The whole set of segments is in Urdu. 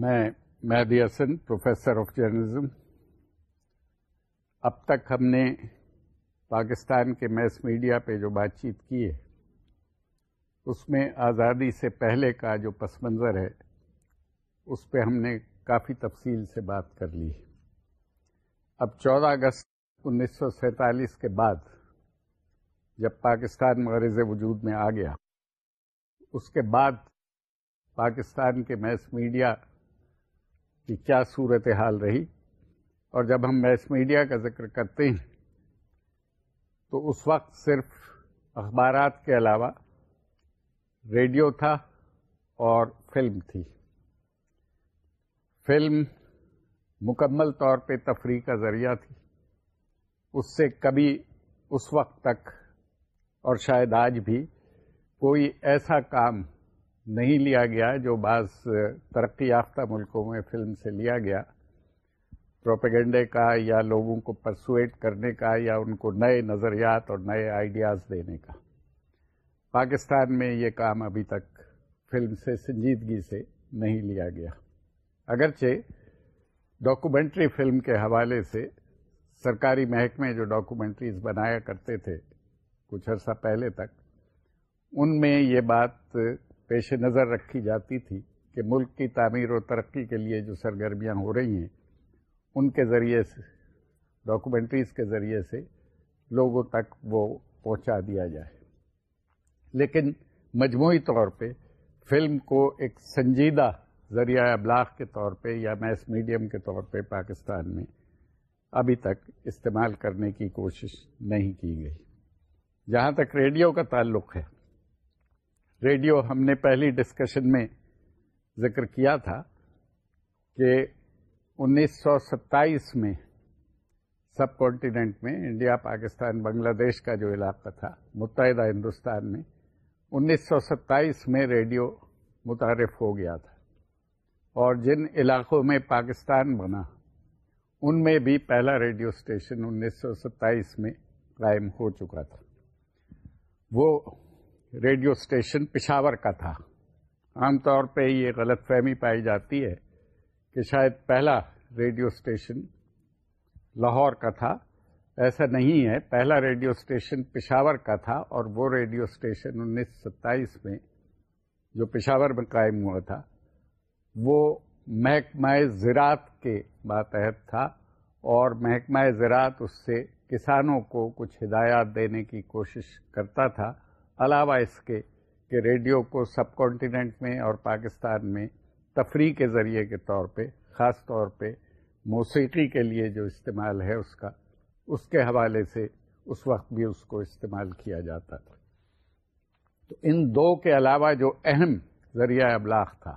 میں Mehdi Hasan, professor of journalism. اب تک ہم نے پاکستان کے میس میڈیا پہ جو بات چیت کی ہے، اس میں آزادی سے پہلے کا جو پس منظر ہے، اس پہ ہم نے کافی تفصیل سے بات کر لی۔ اب چودہ اگست انیس سو سینتالیس کے بعد جب پاکستان مغرض وجود میں آ گیا، اس کے بعد پاکستان کے میس میڈیا کی کیا صورت حال رہی۔ اور جب ہم میس میڈیا کا ذکر کرتے ہیں، تو اس وقت صرف اخبارات کے علاوہ ریڈیو تھا اور فلم تھی۔ فلم مکمل طور پہ تفریح کا ذریعہ تھی۔ اس سے کبھی اس وقت تک اور شاید آج بھی کوئی ایسا کام نہیں لیا گیا، جو بعض ترقی یافتہ ملکوں میں فلم سے لیا گیا۔ پروپیگنڈے کا یا لوگوں کو پرسویٹ کرنے کا یا ان کو نئے نظریات اور نئے آئیڈیاز دینے کا۔ پاکستان میں یہ کام ابھی تک فلم سے سنجیدگی سے نہیں لیا گیا۔ اگرچہ ڈاکومنٹری فلم کے حوالے سے سرکاری محکمے جو ڈاکومنٹریز بنایا کرتے تھے کچھ عرصہ پہلے تک، ان میں یہ بات پیش نظر رکھی جاتی تھی کہ ملک کی تعمیر و ترقی کے لیے جو سرگرمیاں ہو رہی ہیں، ان کے ذریعے سے ڈاکومنٹریز کے ذریعے سے لوگوں تک وہ پہنچا دیا جائے۔ لیکن مجموعی طور پہ فلم کو ایک سنجیدہ ذریعہ ابلاغ کے طور پہ یا میس میڈیم کے طور پہ پاکستان میں ابھی تک استعمال کرنے کی کوشش نہیں کی گئی۔ جہاں تک ریڈیو کا تعلق ہے ریڈیو ہم نے پہلی ڈسکشن میں ذکر کیا تھا کہ انیس سو ستائیس میں سب کانٹیننٹ میں انڈیا، پاکستان، بنگلہ دیش کا جو علاقہ تھا، متحدہ ہندوستان میں انیس سو ستائیس میں ریڈیو متعارف ہو گیا تھا۔ اور جن علاقوں میں پاکستان بنا، ان میں بھی پہلا ریڈیو اسٹیشن انیس سو ستائیس میں قائم ہو چکا تھا۔ وہ ریڈیو اسٹیشن پشاور کا تھا۔ عام طور پہ یہ غلط فہمی پائی جاتی ہے کہ شاید پہلا ریڈیو اسٹیشن لاہور کا تھا۔ ایسا نہیں ہے، پہلا ریڈیو اسٹیشن پشاور کا تھا اور وہ ریڈیو اسٹیشن انیس ستائیس میں جو پشاور میں قائم ہوا تھا، وہ محکمہ زراعت کے ماتحت تھا اور محکمہ زراعت اس سے کسانوں کو کچھ ہدایات دینے کی کوشش کرتا تھا۔ علاوہ اس کے کہ ریڈیو کو سب کانٹیننٹ میں اور پاکستان میں تفریح کے ذریعے کے طور پہ، خاص طور پہ موسیقی کے لیے جو استعمال ہے اس کا، اس کے حوالے سے اس وقت بھی اس کو استعمال کیا جاتا تھا۔ تو ان دو کے علاوہ جو اہم ذریعہ ابلاغ تھا،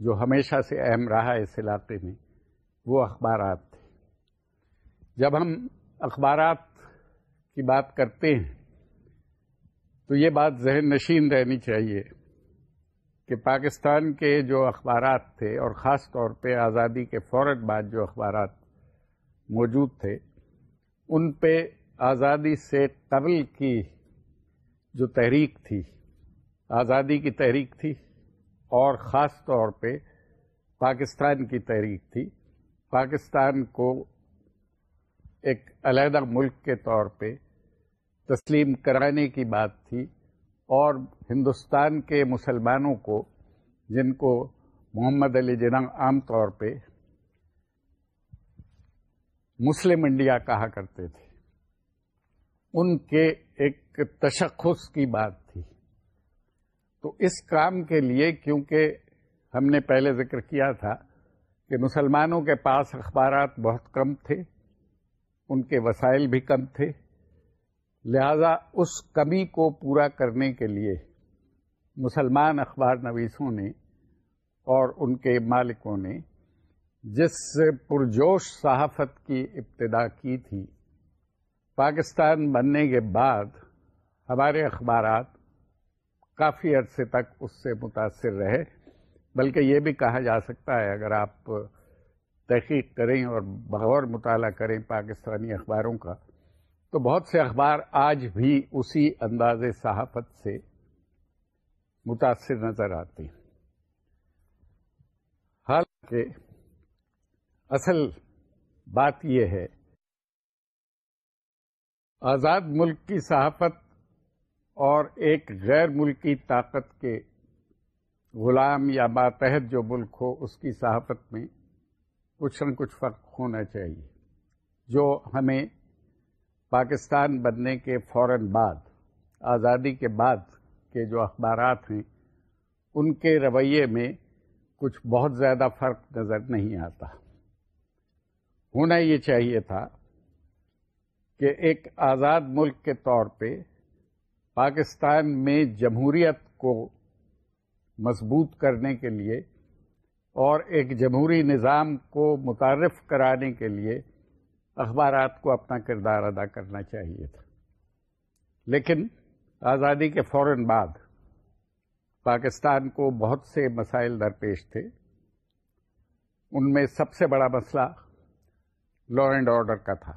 جو ہمیشہ سے اہم رہا اس علاقے میں، وہ اخبارات تھے۔ جب ہم اخبارات کی بات کرتے ہیں تو یہ بات ذہن نشین رہنی چاہیے کہ پاکستان کے جو اخبارات تھے اور خاص طور پہ آزادی کے فوراً بعد جو اخبارات موجود تھے، ان پہ آزادی سے قبل کی جو تحریک تھی، آزادی کی تحریک تھی اور خاص طور پہ پاکستان کی تحریک تھی۔ پاکستان کو ایک علیحدہ ملک کے طور پہ تسلیم کرانے کی بات تھی اور ہندوستان کے مسلمانوں کو، جن کو محمد علی جناح عام طور پہ مسلم انڈیا کہا کرتے تھے، ان کے ایک تشخص کی بات تھی۔ تو اس کام کے لیے، کیونکہ ہم نے پہلے ذکر کیا تھا کہ مسلمانوں کے پاس اخبارات بہت کم تھے، ان کے وسائل بھی کم تھے لہذا اس کمی کو پورا کرنے کے لیے مسلمان اخبار نویسوں نے اور ان کے مالکوں نے جس پرجوش صحافت کی ابتدا کی تھی، پاکستان بننے کے بعد ہمارے اخبارات کافی عرصے تک اس سے متاثر رہے۔ بلکہ یہ بھی کہا جا سکتا ہے، اگر آپ تحقیق کریں اور بغور مطالعہ کریں پاکستانی اخباروں کا تو بہت سے اخبار آج بھی اسی انداز صحافت سے متاثر نظر آتے ہیں۔ کہ اصل بات یہ ہے، آزاد ملک کی صحافت اور ایک غیر ملکی طاقت کے غلام یا ماتحت جو ملک ہو، اس کی صحافت میں کچھ نہ کچھ فرق ہونا چاہیے، جو ہمیں پاکستان بننے کے فوراً بعد، آزادی کے بعد کے جو اخبارات ہیں، ان کے رویے میں کچھ بہت زیادہ فرق نظر نہیں آتا۔ ہونا یہ چاہیے تھا کہ ایک آزاد ملک کے طور پہ پاکستان میں جمہوریت کو مضبوط کرنے کے لیے اور ایک جمہوری نظام کو متعارف کرانے کے لیے اخبارات کو اپنا کردار ادا کرنا چاہیے تھا۔ لیکن آزادی کے فوراً بعد پاکستان کو بہت سے مسائل درپیش تھے۔ ان میں سب سے بڑا مسئلہ لا اینڈ آرڈر کا تھا۔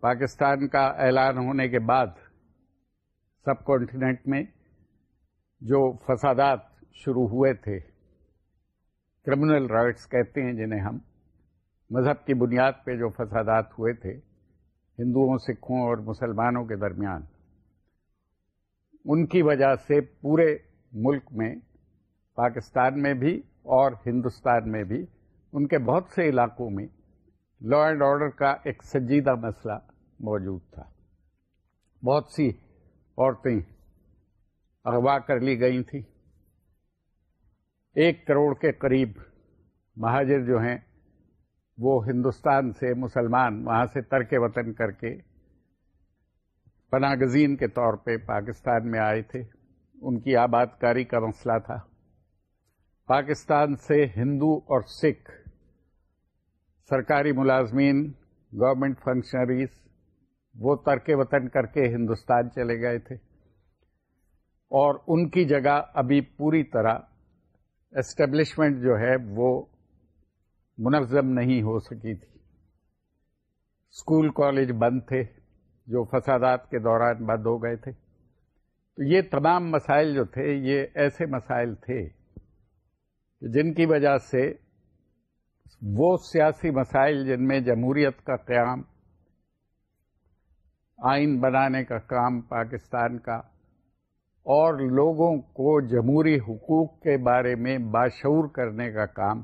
پاکستان کا اعلان ہونے کے بعد سب کانٹیننٹ میں جو فسادات شروع ہوئے تھے کرمنل رائٹس کہتے ہیں جنہیں ہم۔ مذہب کی بنیاد پہ جو فسادات ہوئے تھے، ہندوؤں، سکھوں اور مسلمانوں کے درمیان، ان کی وجہ سے پورے ملک میں، پاکستان میں بھی اور ہندوستان میں بھی، ان کے بہت سے علاقوں میں لا اینڈ آرڈر کا ایک سنجیدہ مسئلہ موجود تھا۔ بہت سی عورتیں اغوا کر لی گئی تھیں۔ ایک کروڑ کے قریب مہاجر جو ہیں وہ ہندوستان سے مسلمان، وہاں سے ترک وطن کر کے پناہ گزین کے طور پہ پاکستان میں آئے تھے۔ ان کی آباد کاری کا مسئلہ تھا۔ پاکستان سے ہندو اور سکھ سرکاری ملازمین گورنمنٹ فنکشنریز وہ ترک وطن کر کے ہندوستان چلے گئے تھے۔ اور ان کی جگہ ابھی پوری طرح اسٹیبلشمنٹ جو ہے وہ منظم نہیں ہو سکی تھی۔ اسکول کالج بند تھے جو فسادات کے دوران بند ہو گئے تھے۔ تو یہ تمام مسائل جو تھے، یہ ایسے مسائل تھے جن کی وجہ سے وہ سیاسی مسائل جن میں جمہوریت کا قیام، آئین بنانے کا کام پاکستان کا، اور لوگوں کو جمہوری حقوق کے بارے میں باشعور کرنے کا کام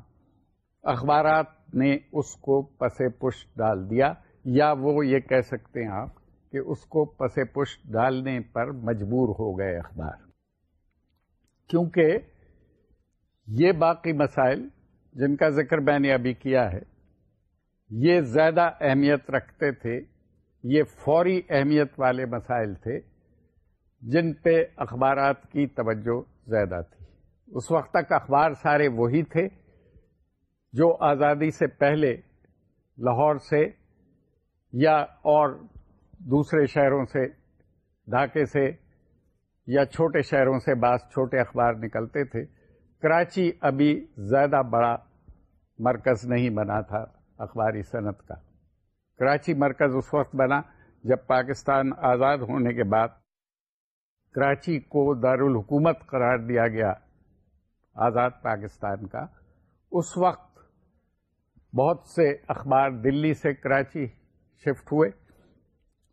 اخبارات نے اس کو پس پشت ڈال دیا، یا وہ یہ کہہ سکتے ہیں آپ کہ اس کو پس پشت ڈالنے پر مجبور ہو گئے اخبار۔ کیونکہ یہ باقی مسائل جن کا ذکر میں نے ابھی کیا ہے، یہ زیادہ اہمیت رکھتے تھے، یہ فوری اہمیت والے مسائل تھے جن پہ اخبارات کی توجہ زیادہ تھی۔ اس وقت تک اخبار سارے وہی تھے جو آزادی سے پہلے لاہور سے یا اور دوسرے شہروں سے، ڈھاکے سے یا چھوٹے شہروں سے بعض چھوٹے اخبار نکلتے تھے، کراچی ابھی زیادہ بڑا مرکز نہیں بنا تھا اخباری صنعت کا۔ کراچی مرکز اس وقت بنا جب پاکستان آزاد ہونے کے بعد کراچی کو دارالحکومت قرار دیا گیا آزاد پاکستان کا۔ اس وقت بہت سے اخبار دلی سے کراچی شفٹ ہوئے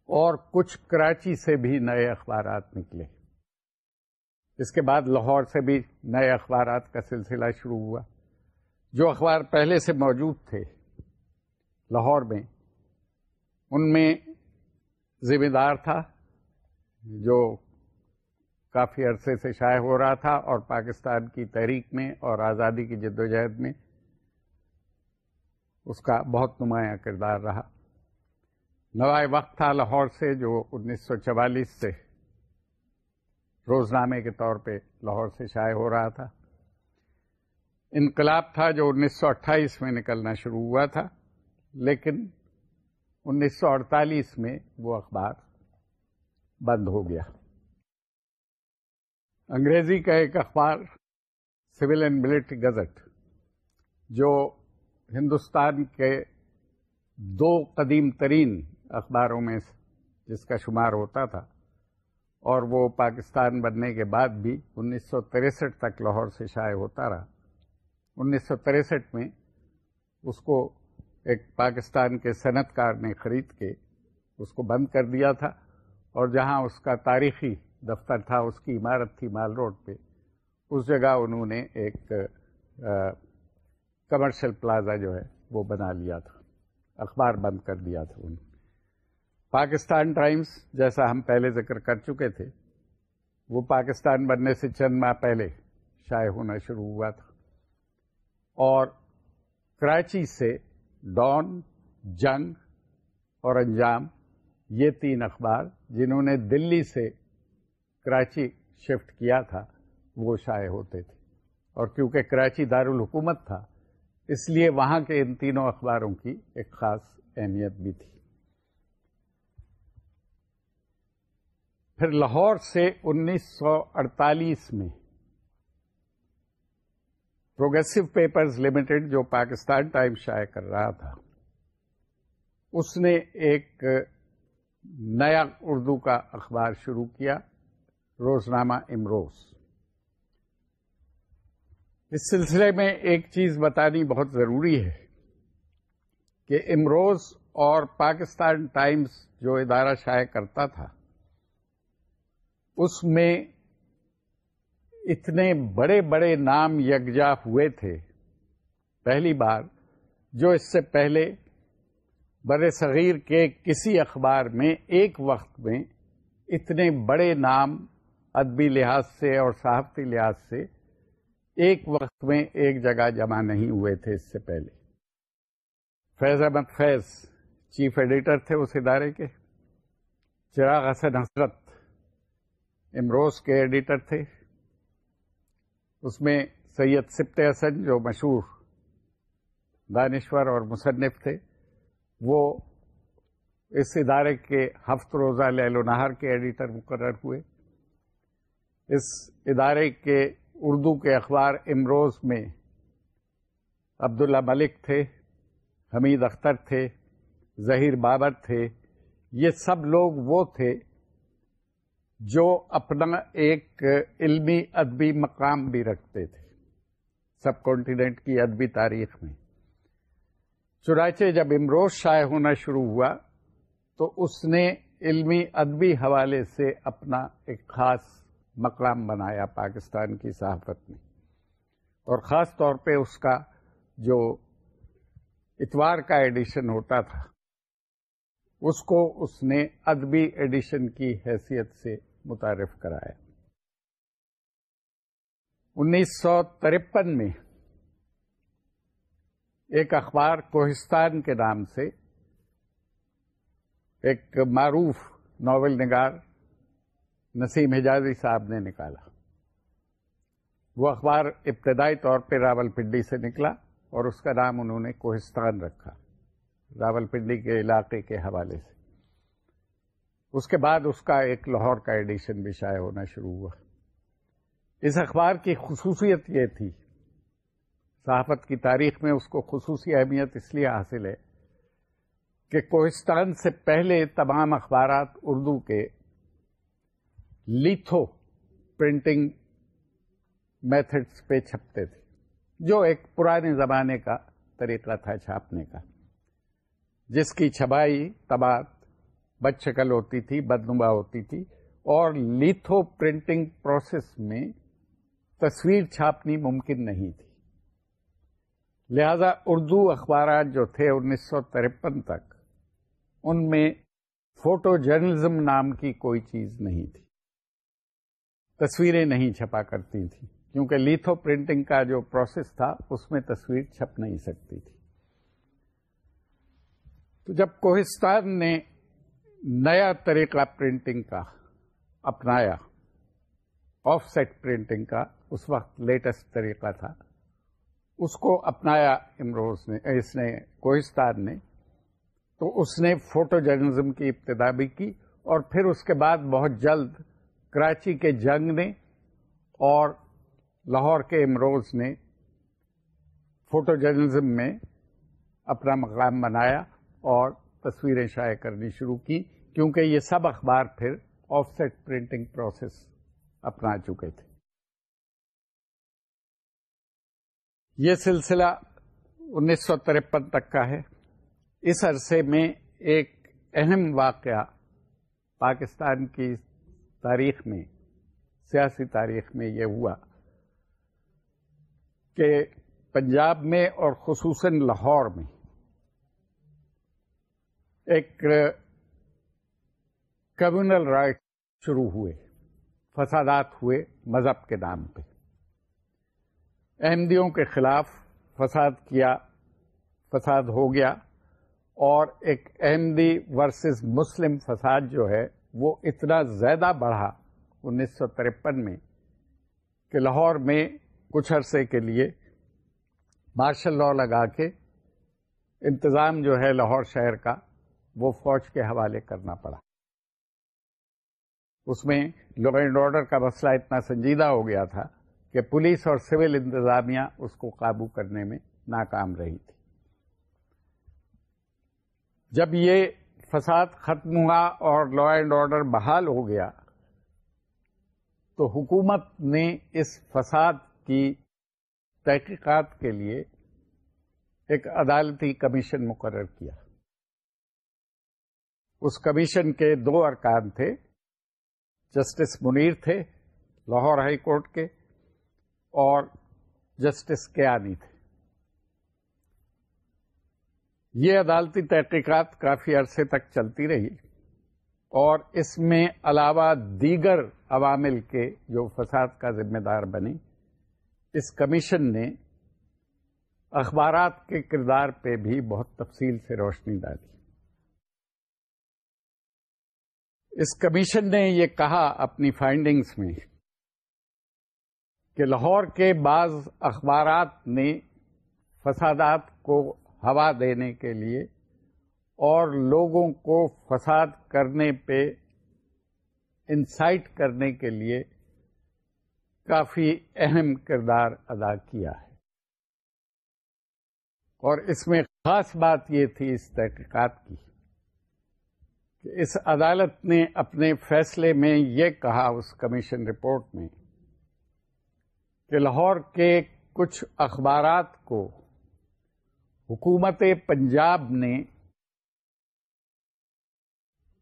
اور کچھ کراچی سے بھی نئے اخبارات نکلے۔ اس کے بعد لاہور سے بھی نئے اخبارات کا سلسلہ شروع ہوا۔ جو اخبار پہلے سے موجود تھے لاہور میں، ان میں ذمہ دار تھا جو کافی عرصے سے شائع ہو رہا تھا اور پاکستان کی تحریک میں اور آزادی کی جد و جہد میں۔ اس کا بہت نمایاں کردار رہا۔ نوائے وقت تھا لاہور سے جو انیس سو چوالیس سے روزنامے کے طور پہ لاہور سے شائع ہو رہا تھا۔ انقلاب تھا جو انیس سو اٹھائیس میں نکلنا شروع ہوا تھا، لیکن انیس سو اڑتالیس میں وہ اخبار بند ہو گیا۔ انگریزی کا ایک اخبار، سول اینڈ ملٹری گزٹ، جو ہندوستان کے دو قدیم ترین اخباروں میں جس کا شمار ہوتا تھا، اور وہ پاکستان بننے کے بعد بھی انیس سو تریسٹھ تک لاہور سے شائع ہوتا رہا۔ انیس سو تریسٹھ میں اس کو ایک پاکستان کے صنعت کار نے خرید کے اس کو بند کر دیا تھا، اور جہاں اس کا تاریخی دفتر تھا، اس کی عمارت تھی مال روڈ پہ۔ اس جگہ انہوں نے ایک کمرشل پلازا جو ہے وہ بنا لیا تھا، اخبار بند کر دیا تھا انہوں پاکستان ٹائمز جیسا ہم پہلے ذکر کر چکے تھے، وہ پاکستان بننے سے چند ماہ پہلے شائع ہونا شروع ہوا تھا۔ اور کراچی سے ڈان، جنگ اور انجام، یہ تین اخبار جنہوں نے دلی سے کراچی شفٹ کیا تھا، وہ شائع ہوتے تھے۔ اور کیونکہ کراچی دارالحکومت تھا اس لیے وہاں کے ان تینوں اخباروں کی ایک خاص اہمیت بھی تھی۔ پھر لاہور سے انیس سو اڑتالیس میں پروگریسو پیپرز لمیٹڈ جو پاکستان ٹائم شائع کر رہا تھا، اس نے ایک نیا اردو کا اخبار شروع کیا، روزنامہ امروز۔ اس سلسلے میں ایک چیز بتانی بہت ضروری ہے کہ امروز اور پاکستان ٹائمز جو ادارہ شائع کرتا تھا، اس میں اتنے بڑے بڑے نام یکجا ہوئے تھے، پہلی بار، جو اس سے پہلے بر صغیر کے کسی اخبار میں ایک وقت میں اتنے بڑے نام ادبی لحاظ سے اور صحافتی لحاظ سے ایک وقت میں ایک جگہ جمع نہیں ہوئے تھے اس سے پہلے۔ فیض احمد فیض چیف ایڈیٹر تھے اس ادارے کے۔ چراغ حسن حسرت امروز کے ایڈیٹر تھے۔ اس میں سید سبت حسن جو مشہور دانشور اور مصنف تھے، وہ اس ادارے کے ہفت روزہ لیل و نہر کے ایڈیٹر مقرر ہوئے۔ اس ادارے کے اردو کے اخبار امروز میں عبداللہ ملک تھے، حمید اختر تھے، ظہیر بابر تھے، یہ سب لوگ وہ تھے جو اپنا ایک علمی ادبی مقام بھی رکھتے تھے، سب کانٹیننٹ کی ادبی تاریخ میں۔ چنانچہ جب امروز شائع ہونا شروع ہوا تو اس نے علمی ادبی حوالے سے اپنا ایک خاص مقام بنایا پاکستان کی صحافت میں اور خاص طور پہ اس کا جو اتوار کا ایڈیشن ہوتا تھا، اس کو اس نے ادبی ایڈیشن کی حیثیت سے متعارف کرایا۔ انیس سو ترپن میں ایک اخبار کوہستان کے نام سے ایک معروف ناول نگار نسیم حجازی صاحب نے نکالا۔ وہ اخبار ابتدائی طور پہ راول پنڈی سے نکلا اور اس کا نام انہوں نے کوہستان رکھا، راول پنڈی کے علاقے کے حوالے سے۔ اس کے بعد اس کا ایک لاہور کا ایڈیشن بھی شائع ہونا شروع ہوا۔ اس اخبار کی خصوصیت یہ تھی، صحافت کی تاریخ میں اس کو خصوصی اہمیت اس لیے حاصل ہے کہ کوہستان سے پہلے تمام اخبارات اردو کے لیتھو پرنٹنگ میتھڈس پہ چھپتے تھے، جو ایک پرانے زمانے کا طریقہ تھا چھاپنے کا، جس کی چھبائی تباد بد شکل ہوتی تھی، بدنما ہوتی تھی، اور لیتھو پرنٹنگ پروسیس میں تصویر چھاپنی ممکن نہیں تھی۔ لہذا اردو اخبارات جو تھے انیس سو ترپن تک، ان میں فوٹو جرنلزم نام کی کوئی چیز نہیں تھی۔ تصویریں نہیں چھپا کرتی تھیں۔ کیونکہ لیتھو پرنٹنگ کا جو پروسیس تھا، اس میں تصویر چھپ نہیں سکتی تھی۔ تو جب کوہستان نے نیا طریقہ پرنٹنگ کا اپنایا آف سیٹ پرنٹنگ کا، اس وقت لیٹسٹ طریقہ تھا، اس کو اپنایا امروز نے، اس نے کوہستان نے۔ تو اس نے فوٹو جرنلزم کی ابتدا بھی کی اور پھر اس کے بعد بہت جلد کراچی کے جنگ نے اور لاہور کے امروز نے فوٹو جرنلزم میں اپنا مقام بنایا اور تصویریں شائع کرنی شروع کی، کیونکہ یہ سب اخبار پھر آف سیٹ پرنٹنگ پروسیس اپنا چکے تھے۔ یہ سلسلہ انیس سو ترپن تک کا ہے۔ اس عرصے میں ایک اہم واقعہ پاکستان کی تاریخ میں، سیاسی تاریخ میں یہ ہوا کہ پنجاب میں اور خصوصاً لاہور میں ایک کمیونل رائٹ شروع ہوئے، فسادات ہوئے مذہب کے نام پہ۔ احمدیوں کے خلاف فساد کیا، فساد ہو گیا اور ایک احمدی ورسز مسلم فساد جو ہے وہ اتنا زیادہ بڑھا انیس سو ترپن میں کہ لاہور میں کچھ عرصے کے لیے مارشل لا لگا کے انتظام جو ہے لاہور شہر کا وہ فوج کے حوالے کرنا پڑا۔ اس میں لا اینڈ آرڈر کا مسئلہ اتنا سنجیدہ ہو گیا تھا کہ پولیس اور سول انتظامیہ اس کو قابو کرنے میں ناکام رہی تھی۔ جب یہ فساد ختم ہوا اور لا اینڈ آرڈر بحال ہو گیا، تو حکومت نے اس فساد کی تحقیقات کے لیے ایک عدالتی کمیشن مقرر کیا۔ اس کمیشن کے دو ارکان تھے، جسٹس منیر تھے، لاہور ہائی کورٹ کے، اور جسٹس کیانی تھے۔ یہ عدالتی تحقیقات کافی عرصے تک چلتی رہی اور اس میں علاوہ دیگر عوامل کے جو فساد کا ذمہ دار بنے، اس کمیشن نے اخبارات کے کردار پہ بھی بہت تفصیل سے روشنی ڈالی۔ اس کمیشن نے یہ کہا اپنی فائنڈنگز میں کہ لاہور کے بعض اخبارات نے فسادات کو ہوا دینے کے لیے اور لوگوں کو فساد کرنے پہ انسائٹ کرنے کے لیے کافی اہم کردار ادا کیا ہے۔ اور اس میں خاص بات یہ تھی اس تحقیقات کی کہ اس عدالت نے اپنے فیصلے میں یہ کہا اس کمیشن رپورٹ میں کہ لاہور کے کچھ اخبارات کو حکومت پنجاب نے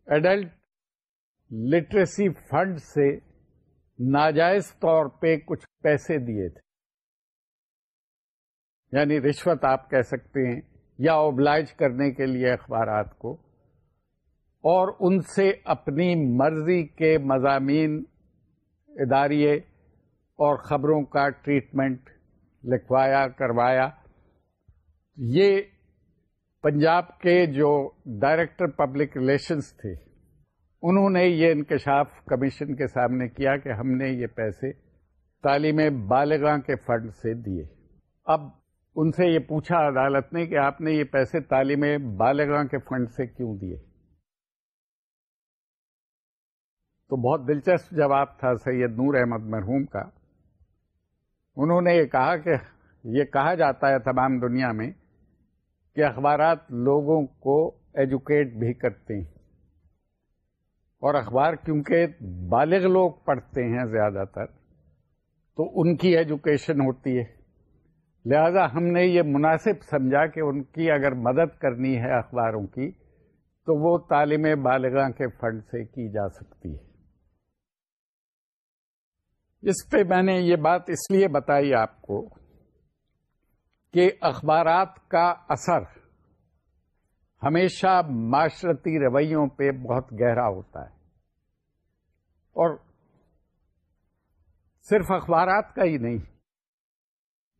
ایڈلٹ لٹریسی فنڈ سے ناجائز طور پہ کچھ پیسے دیے تھے۔ یعنی رشوت آپ کہہ سکتے ہیں، یا اوبلائج کرنے کے لیے اخبارات کو۔ اور ان سے اپنی مرضی کے مضامین اداریے اور خبروں کا ٹریٹمنٹ لکھوایا، کروایا۔ یہ پنجاب کے جو ڈائریکٹر پبلک ریلیشنز تھے، انہوں نے یہ انکشاف کمیشن کے سامنے کیا کہ ہم نے یہ پیسے تعلیم بالغاں کے فنڈ سے دیے۔ اب ان سے یہ پوچھا عدالت نے کہ آپ نے یہ پیسے تعلیم بالغاں کے فنڈ سے کیوں دیے؟ تو بہت دلچسپ جواب تھا سید نور احمد مرحوم کا۔ انہوں نے یہ کہا کہ یہ کہا جاتا ہے تمام دنیا میں کہ اخبارات لوگوں کو ایجوکیٹ بھی کرتے ہیں اور اخبار کیونکہ بالغ لوگ پڑھتے ہیں زیادہ تر، تو ان کی ایجوکیشن ہوتی ہے۔ لہذا ہم نے یہ مناسب سمجھا کہ ان کی اگر مدد کرنی ہے اخباروں کی، تو وہ تعلیم بالغاں کے فنڈ سے کی جا سکتی ہے۔ اس پہ میں نے یہ بات اس لیے بتائی آپ کو کہ اخبارات کا اثر ہمیشہ معاشرتی رویوں پہ بہت گہرا ہوتا ہے۔ اور صرف اخبارات کا ہی نہیں،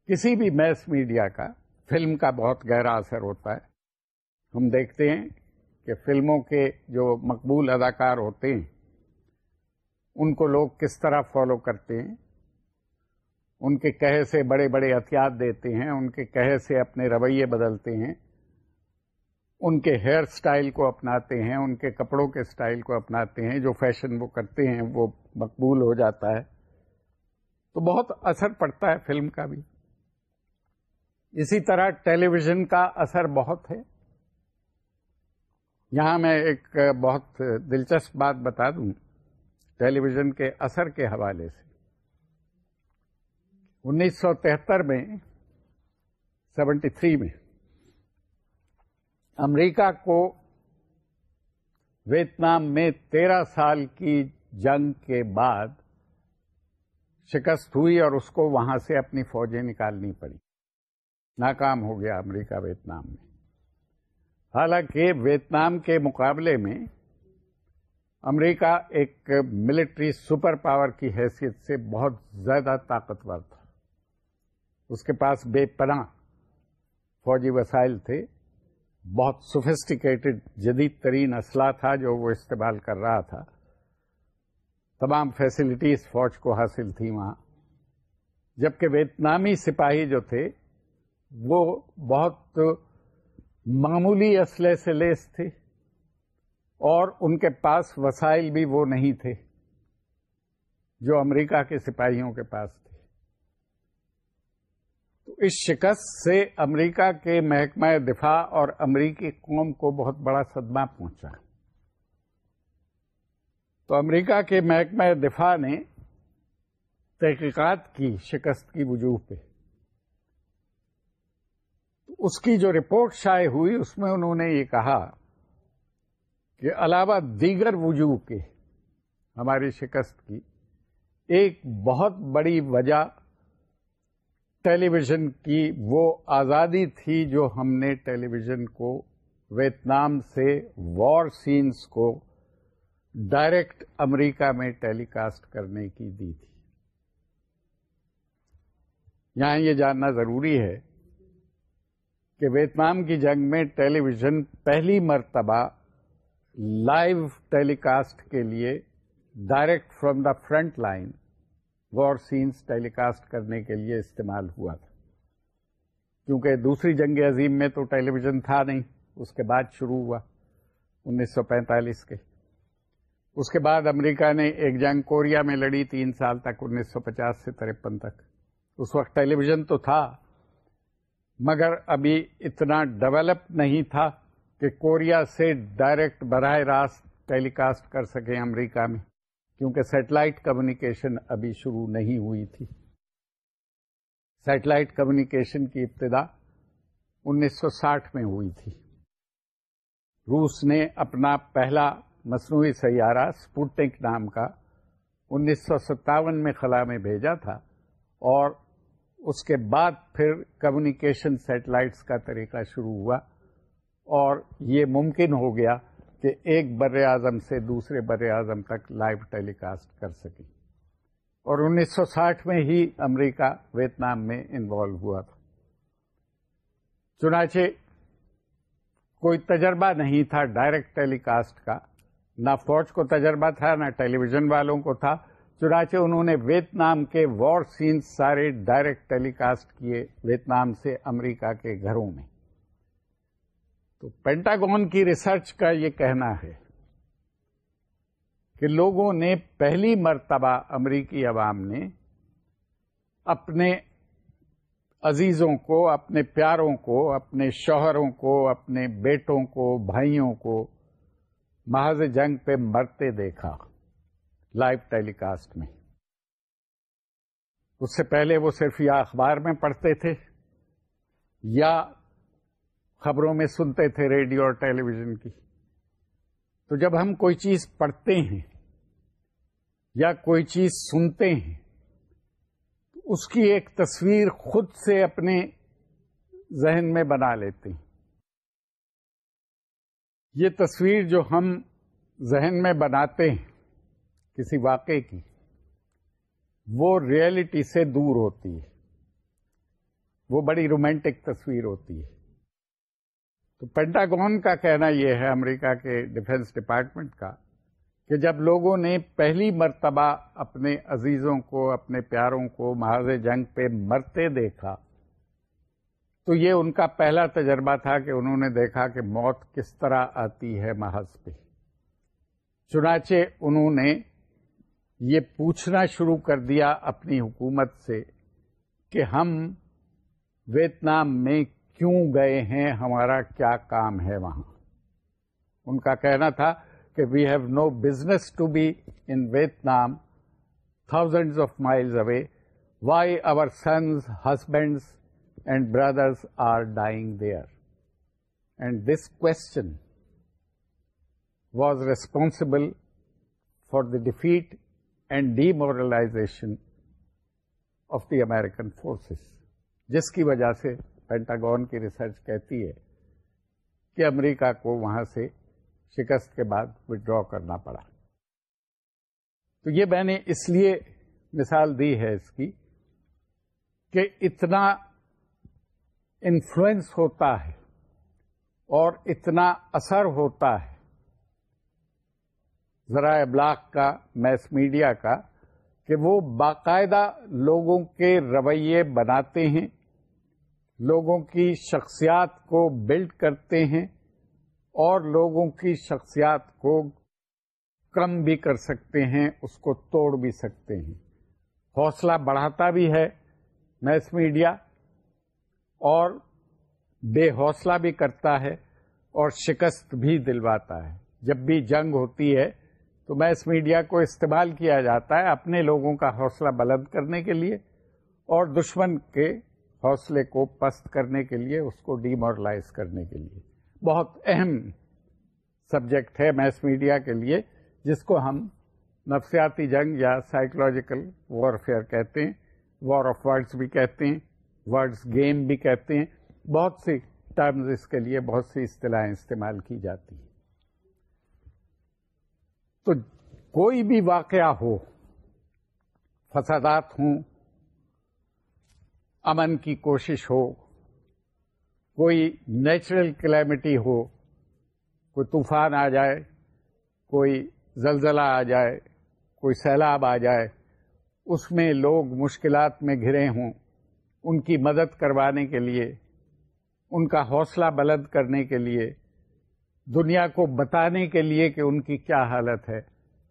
کسی بھی میس میڈیا کا، فلم کا بہت گہرا اثر ہوتا ہے۔ ہم دیکھتے ہیں کہ فلموں کے جو مقبول اداکار ہوتے ہیں، ان کو لوگ کس طرح فالو کرتے ہیں؟ ان کے کہے سے بڑے بڑے احتیاط دیتے ہیں، ان کے کہے سے اپنے رویے بدلتے ہیں، ان کے ہیئر سٹائل کو اپناتے ہیں، ان کے کپڑوں کے سٹائل کو اپناتے ہیں، جو فیشن وہ کرتے ہیں، وہ مقبول ہو جاتا ہے۔ تو بہت اثر پڑتا ہے فلم کا بھی۔ اسی طرح ٹیلی ویژن کا اثر بہت ہے۔ یہاں میں ایک بہت دلچسپ بات بتا دوں۔ ٹیلی ویژن کے اثر کے حوالے سے۔ انیس سو تہتر میں سیونٹی تھری میں، امریکہ کو ویتنام میں تیرہ سال کی جنگ کے بعد شکست ہوئی اور اس کو وہاں سے اپنی فوجیں نکالنی پڑی۔ ناکام ہو گیا امریکہ ویتنام میں۔ حالانکہ ویتنام کے مقابلے میں امریکہ ایک ملٹری سپر پاور کی حیثیت سے بہت زیادہ طاقتور تھا۔ اس کے پاس بے پناہ فوجی وسائل تھے۔ بہت سوفسٹیکیٹڈ جدید ترین اسلحہ تھا جو وہ استعمال کر رہا تھا۔ تمام فیسلٹیز فوج کو حاصل تھی وہاں۔ جبکہ ویتنامی سپاہی جو تھے، وہ بہت معمولی اسلحے سے لیس تھے اور ان کے پاس وسائل بھی وہ نہیں تھے جو امریکہ کے سپاہیوں کے پاس تھے۔ تو اس شکست سے امریکہ کے محکمہ دفاع اور امریکی قوم کو بہت بڑا صدمہ پہنچا۔ تو امریکہ کے محکمہ دفاع نے تحقیقات کی شکست کی وجوہ پہ۔ اس کی جو رپورٹ شائع ہوئی، اس میں انہوں نے یہ کہا کہ علاوہ دیگر وجوہ کے ہماری شکست کی، ایک بہت بڑی وجہ ٹیلی ویژن کی وہ آزادی تھی جو ہم نے ٹیلی ویژن کو ویتنام سے وار سینز کو ڈائریکٹ امریکہ میں ٹیلی کاسٹ کرنے کی دی تھی۔ یہاں یہ جاننا ضروری ہے کہ ویتنام کی جنگ میں ٹیلی ویژن پہلی مرتبہ لائیو ٹیلی کاسٹ کے لیے direct from the front line war scenes telecast کرنے کے لیے استعمال ہوا تھا۔ کیونکہ دوسری جنگ عظیم میں تو ٹیلی ویژن تھا نہیں، اس کے بعد شروع ہوا، انیس سو پینتالیس کے۔ اس کے بعد امریکہ نے ایک جنگ کوریا میں لڑی تین سال تک، انیس سو پچاس سے ترپن تک۔ اس وقت ٹیلی ویژن تو تھا، مگر ابھی اتنا ڈیولپ نہیں تھا کہ کوریا سے ڈائریکٹ براہ راست ٹیلی کاسٹ کر سکیں امریکہ میں۔ کیونکہ سیٹلائٹ کمیونیکیشن ابھی شروع نہیں ہوئی تھی۔ سیٹلائٹ کمیونیکیشن کی ابتدا انیس سو ساٹھ میں ہوئی تھی۔ روس نے اپنا پہلا مصنوعی سیارہ سپوٹنک نام کا انیس سو ستاون میں خلا میں بھیجا تھا اور اس کے بعد پھر کمیونیکیشن سیٹلائٹس کا طریقہ شروع ہوا اور یہ ممکن ہو گیا کہ ایک بر اعظم سے دوسرے بر اعظم تک لائیو ٹیلی کاسٹ کر سکے اور انیس سو ساٹھ میں ہی امریکہ ویتنام میں انوالو ہوا تھا۔ چنانچہ کوئی تجربہ نہیں تھا ڈائریکٹ ٹیلی کاسٹ کا۔ نہ فوج کو تجربہ تھا، نہ ٹیلی ویژن والوں کو تھا۔ چنانچہ انہوں نے ویتنام کے وار سینس سارے ڈائریکٹ ٹیلی کاسٹ کیے ویتنام سے امریکہ کے گھروں میں۔ تو پینٹاگون کی ریسرچ کا یہ کہنا ہے کہ لوگوں نے پہلی مرتبہ امریکی عوام نے اپنے عزیزوں کو، اپنے پیاروں کو، اپنے شوہروں کو، اپنے بیٹوں کو، بھائیوں کو محض جنگ پہ مرتے دیکھا لائیو ٹیلی کاسٹ میں۔ اس سے پہلے وہ صرف یا اخبار میں پڑھتے تھے یا خبروں میں سنتے تھے ریڈیو اور ٹیلی ویژن کی۔ تو جب ہم کوئی چیز پڑھتے ہیں یا کوئی چیز سنتے ہیں تو اس کی ایک تصویر خود سے اپنے ذہن میں بنا لیتے ہیں۔ یہ تصویر جو ہم ذہن میں بناتے ہیں کسی واقعے کی، وہ ریئلٹی سے دور ہوتی ہے۔ وہ بڑی رومانٹک تصویر ہوتی ہے۔ تو پینٹاگون کا کہنا یہ ہے، امریکہ کے ڈیفینس ڈپارٹمنٹ کا، کہ جب لوگوں نے پہلی مرتبہ اپنے عزیزوں کو، اپنے پیاروں کو محاذ جنگ پہ مرتے دیکھا، تو یہ ان کا پہلا تجربہ تھا کہ انہوں نے دیکھا کہ موت کس طرح آتی ہے محض پہ۔ چنانچہ انہوں نے یہ پوچھنا شروع کر دیا اپنی حکومت سے کہ ہم ویتنام میں کیوں گئے ہیں؟ ہمارا کیا کام ہے وہاں؟ ان کا کہنا تھا کہ we have no business to be in Vietnam thousand of miles away why our sons husbands and brothers are dying there and this question was responsible for the defeat and demoralisation of the American forces جس کی وجہ سے پینٹاگون کی ریسرچ کہتی ہے کہ امریکہ کو وہاں سے شکست کے بعد وڈرا کرنا پڑا۔ تو یہ میں نے اس لیے مثال دی ہے اس کی کہ اتنا انفلوئنس ہوتا ہے اور اتنا اثر ہوتا ہے ذرائع ابلاغ کا میس میڈیا کا، کہ وہ باقاعدہ لوگوں کے رویے بناتے ہیں لوگوں کی شخصیات کو بلڈ کرتے ہیں اور لوگوں کی شخصیات کو کم بھی کر سکتے ہیں، اس کو توڑ بھی سکتے ہیں۔ حوصلہ بڑھاتا بھی ہے میس میڈیا اور بے حوصلہ بھی کرتا ہے اور شکست بھی دلواتا ہے۔ جب بھی جنگ ہوتی ہے تو میس میڈیا کو استعمال کیا جاتا ہے اپنے لوگوں کا حوصلہ بلند کرنے کے لیے اور دشمن کے حوصلے کو پست کرنے کے لیے، اس کو ڈیمورلائز کرنے کے لیے۔ بہت اہم سبجیکٹ ہے میس میڈیا کے لیے، جس کو ہم نفسیاتی جنگ یا سائیکولوجیکل وارفیئر کہتے ہیں وار آف ورڈس بھی کہتے ہیں ورڈس گیم بھی کہتے ہیں۔ بہت سی ٹرمز اس کے لیے بہت سی اصطلاحیں استعمال کی جاتی ہیں۔ تو کوئی بھی واقعہ ہو، فسادات ہوں امن کی کوشش ہو، کوئی نیچرل کلیمٹی ہو، کوئی طوفان آ جائے، کوئی زلزلہ آ جائے، کوئی سیلاب آ جائے، اس میں لوگ مشکلات میں گھرے ہوں، ان کی مدد کروانے کے لیے، ان کا حوصلہ بلند کرنے کے لیے، دنیا کو بتانے کے لیے کہ ان کی کیا حالت ہے۔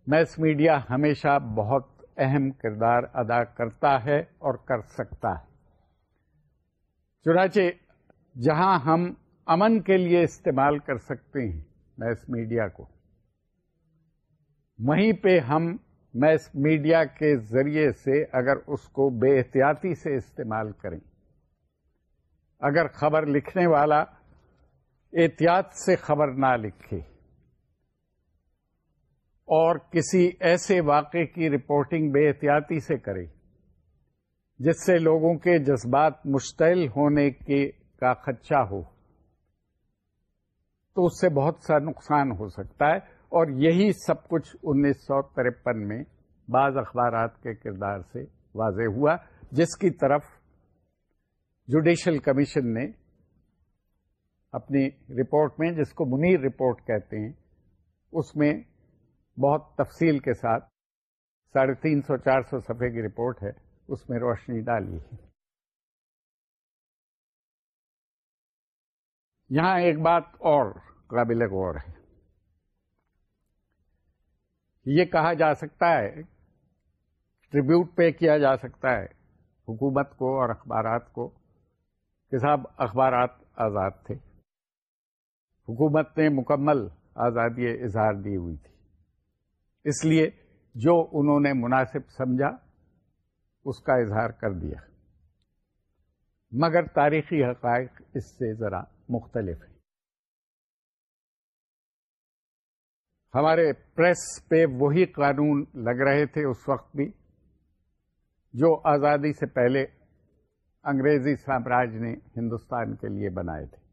میس میڈیا ہمیشہ بہت اہم کردار ادا کرتا ہے اور کر سکتا ہے۔ چنانچہ جہاں ہم امن کے لیے استعمال کر سکتے ہیں میس میڈیا کو، وہیں پہ ہم میس میڈیا کے ذریعے سے اگر اس کو بے احتیاطی سے استعمال کریں۔ اگر خبر لکھنے والا احتیاط سے خبر نہ لکھے اور کسی ایسے واقعے کی رپورٹنگ بے احتیاطی سے کرے۔ جس سے لوگوں کے جذبات مشتعل ہونے کے کا خدشہ ہو۔ تو اس سے بہت سا نقصان ہو سکتا ہے اور یہی سب کچھ انیس سو ترپن میں بعض اخبارات کے کردار سے واضح ہوا، جس کی طرف جوڈیشل کمیشن نے اپنی رپورٹ میں، جس کو منیر رپورٹ کہتے ہیں، اس میں بہت تفصیل کے ساتھ ساڑھے تین سو چار سو صفحے کی رپورٹ ہے۔ اس میں روشنی ڈالی ہے۔ یہاں ایک بات اور قابل غور ہے۔ یہ کہا جا سکتا ہے، ٹریبیوٹ پے کیا جا سکتا ہے حکومت کو اور اخبارات کو کہ صاحب اخبارات آزاد تھے۔ حکومت نے مکمل آزادی اظہار دی ہوئی تھی۔ اس لیے جو انہوں نے مناسب سمجھا اس کا اظہار کر دیا۔ مگر تاریخی حقائق اس سے ذرا مختلف ہیں۔ ہمارے پریس پہ وہی قانون لگ رہے تھے اس وقت بھی، جو آزادی سے پہلے انگریزی سامراج نے ہندوستان کے لیے بنائے تھے۔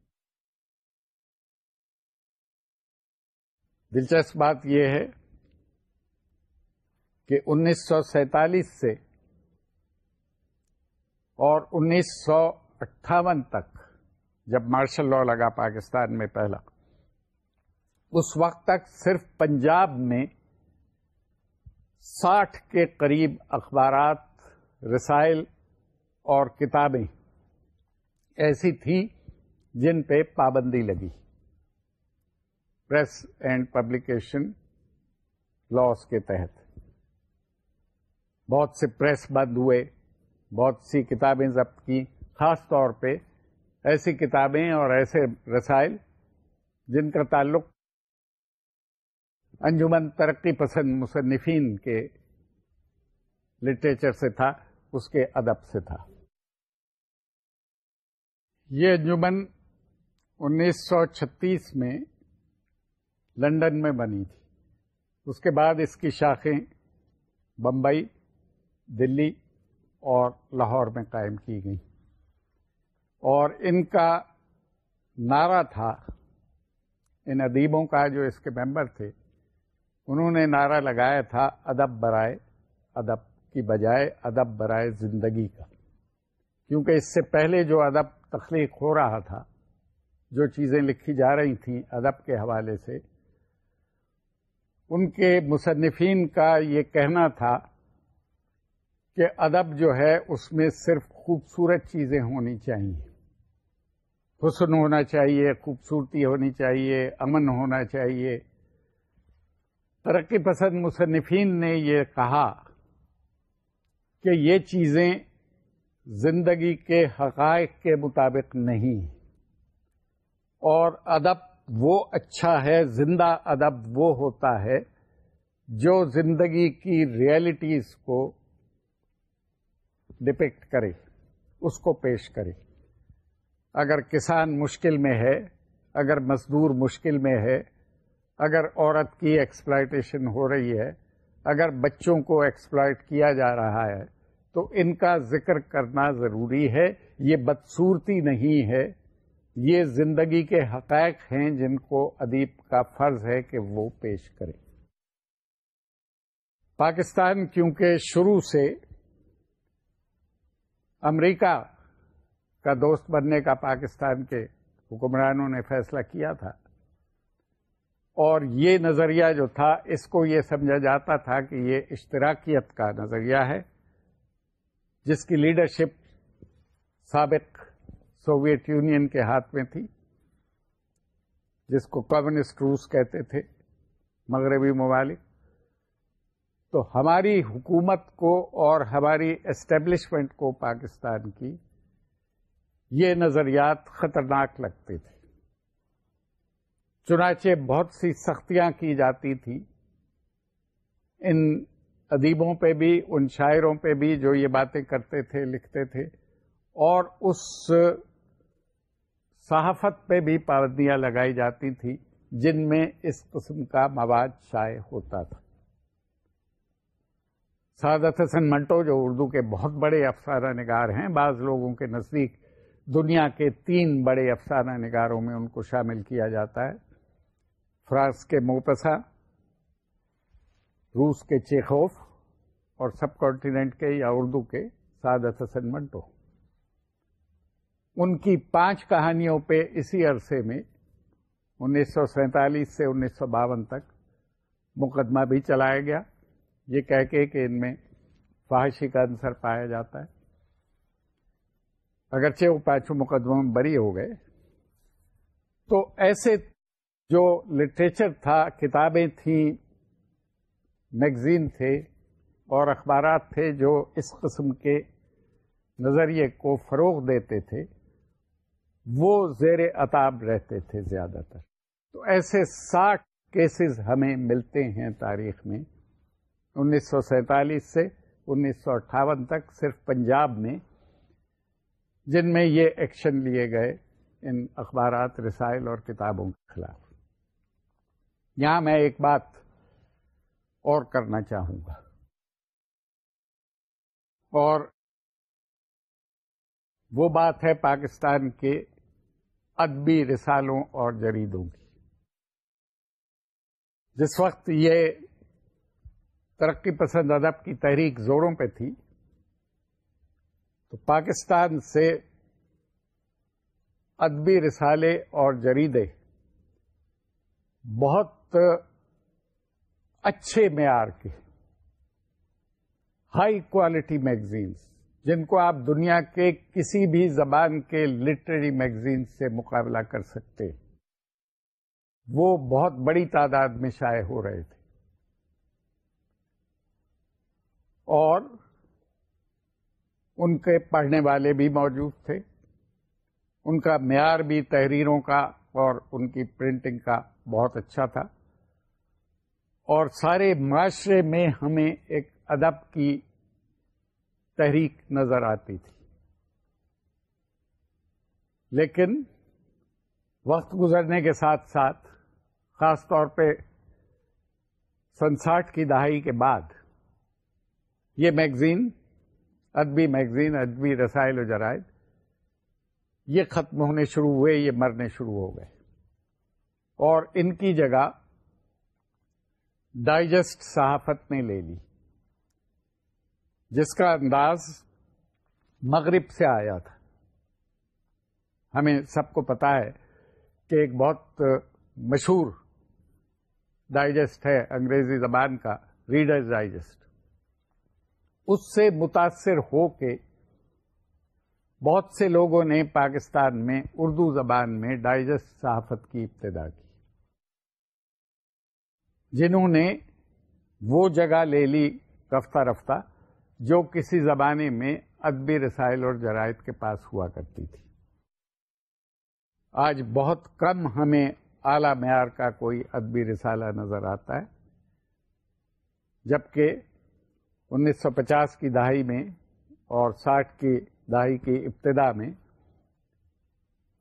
دلچسپ بات یہ ہے کہ انیس سو سینتالیس سے اور انیس سو اٹھاون تک جب مارشل لا لگا پاکستان میں پہلا، اس وقت تک صرف پنجاب میں ساٹھ کے قریب اخبارات، رسائل اور کتابیں ایسی تھیں جن پہ پابندی لگی۔ پریس اینڈ پبلیکیشن لاس کے تحت۔ بہت سے پریس بند ہوئے۔ بہت سی کتابیں ضبط کی، خاص طور پہ ایسی کتابیں اور ایسے رسائل جن کا تعلق انجمن ترقی پسند مصنفین کے لٹریچر سے تھا، اس کے ادب سے تھا۔ یہ انجمن انیس سو چھتیس میں لنڈن میں بنی تھی۔ اس کے بعد اس کی شاخیں بمبئی، دلی اور لاہور میں قائم کی گئی اور ان کا نعرہ تھا، ان ادیبوں کا جو اس کے ممبر تھے، انہوں نے نعرہ لگایا تھا ادب برائے ادب کی بجائے ادب برائے زندگی کا۔ کیونکہ اس سے پہلے جو ادب تخلیق ہو رہا تھا، جو چیزیں لکھی جا رہی تھیں ادب کے حوالے سے، ان کے مصنفین کا یہ کہنا تھا کہ ادب جو ہے اس میں صرف خوبصورت چیزیں ہونی چاہیے۔ حسن ہونا چاہیے، خوبصورتی ہونی چاہیے، امن ہونا چاہیے۔ ترقی پسند مصنفین نے یہ کہا کہ یہ چیزیں زندگی کے حقائق کے مطابق نہیں۔ اور ادب وہ اچھا ہے، زندہ ادب وہ ہوتا ہے جو زندگی کی ریئلٹیز کو ڈپکٹ کرے، اس کو پیش کرے۔ اگر کسان مشکل میں ہے، اگر مزدور مشکل میں ہے، اگر عورت کی ایکسپلائٹیشن ہو رہی ہے، اگر بچوں کو ایکسپلائٹ کیا جا رہا ہے، تو ان کا ذکر کرنا ضروری ہے۔ یہ بدصورتی نہیں ہے۔ یہ زندگی کے حقائق ہیں جن کو ادیب کا فرض ہے کہ وہ پیش کرے۔ پاکستان کیونکہ شروع سے امریکہ کا دوست بننے کا پاکستان کے حکمرانوں نے فیصلہ کیا تھا۔ اور یہ نظریہ جو تھا، اس کو یہ سمجھا جاتا تھا کہ یہ اشتراکیت کا نظریہ ہے، جس کی لیڈرشپ سابق سوویت یونین کے ہاتھ میں تھی، جس کو کمیونسٹ روس کہتے تھے، مغربی ممالک۔ تو ہماری حکومت کو اور ہماری اسٹیبلشمنٹ کو پاکستان کی یہ نظریات خطرناک لگتے تھے۔ چنانچہ بہت سی سختیاں کی جاتی تھی ان ادیبوں پہ بھی، ان شاعروں پہ بھی جو یہ باتیں کرتے تھے، لکھتے تھے۔ اور اس صحافت پہ بھی پابندیاں لگائی جاتی تھیں جن میں اس قسم کا مواد شائع ہوتا تھا۔ سعادت حسن منٹو جو اردو کے بہت بڑے افسانہ نگار ہیں، بعض لوگوں کے نزدیک دنیا کے تین بڑے افسانہ نگاروں میں ان کو شامل کیا جاتا ہے۔ فرانس کے موپسا روس کے چیخوف اور سب کانٹیننٹ کے یا اردو کے سعادت حسن منٹو۔ ان کی پانچ کہانیوں پہ اسی عرصے میں انیس سو سینتالیس سے انیس سو باون تک مقدمہ بھی چلایا گیا۔ یہ کہہ کے کہ ان میں فحاشی کا عنصر پایا جاتا ہے۔ اگرچہ وہ پانچوں مقدموں میں بری ہو گئے۔ تو ایسے جو لٹریچر تھا، کتابیں تھیں، میگزین تھے اور اخبارات تھے جو اس قسم کے نظریے کو فروغ دیتے تھے، وہ زیر اتاب رہتے تھے زیادہ تر۔ تو ایسے ساٹھ کیسز ہمیں ملتے ہیں تاریخ میں۔ انیس سو سینتالیس سے انیس سو اٹھاون تک صرف پنجاب میں، جن میں یہ ایکشن لیے گئے ان اخبارات، رسائل اور کتابوں کے خلاف۔ یہاں میں ایک بات اور کرنا چاہوں گا۔ اور وہ بات ہے پاکستان کے ادبی رسالوں اور جریدوں کی۔ جس وقت یہ ترقی پسند ادب کی تحریک زوروں پہ تھی، تو پاکستان سے ادبی رسالے اور جریدے بہت اچھے معیار کے، ہائی کوالٹی میگزینس جن کو آپ دنیا کے کسی بھی زبان کے لٹریری میگزین سے مقابلہ کر سکتے، وہ بہت بڑی تعداد میں شائع ہو رہے تھے۔ اور ان کے پڑھنے والے بھی موجود تھے۔ ان کا معیار بھی تحریروں کا اور ان کی پرنٹنگ کا بہت اچھا تھا۔ اور سارے معاشرے میں ہمیں ایک ادب کی تحریک نظر آتی تھی۔ لیکن وقت گزرنے کے ساتھ ساتھ، خاص طور پہ سنساٹھ کی دہائی کے بعد یہ میگزین، ادبی میگزین، ادبی رسائل و جرائد، یہ ختم ہونے شروع ہوئے، یہ مرنے شروع ہو گئے۔ اور ان کی جگہ ڈائجسٹ صحافت نے لے لی، جس کا انداز مغرب سے آیا تھا۔ ہمیں سب کو پتا ہے کہ ایک بہت مشہور ڈائجسٹ ہے، انگریزی زبان کا ریڈرز ڈائجسٹ اس سے متاثر ہو کے بہت سے لوگوں نے پاکستان میں اردو زبان میں ڈائجسٹ صحافت کی ابتدا کی۔ جنہوں نے وہ جگہ لے لی رفتہ رفتہ جو کسی زمانے میں ادبی رسائل اور جرائد کے پاس ہوا کرتی تھی۔ آج بہت کم ہمیں اعلی معیار کا کوئی ادبی رسالہ نظر آتا ہے، جبکہ انیس سو پچاس کی دہائی میں اور ساٹھ کی دہائی کی ابتدا میں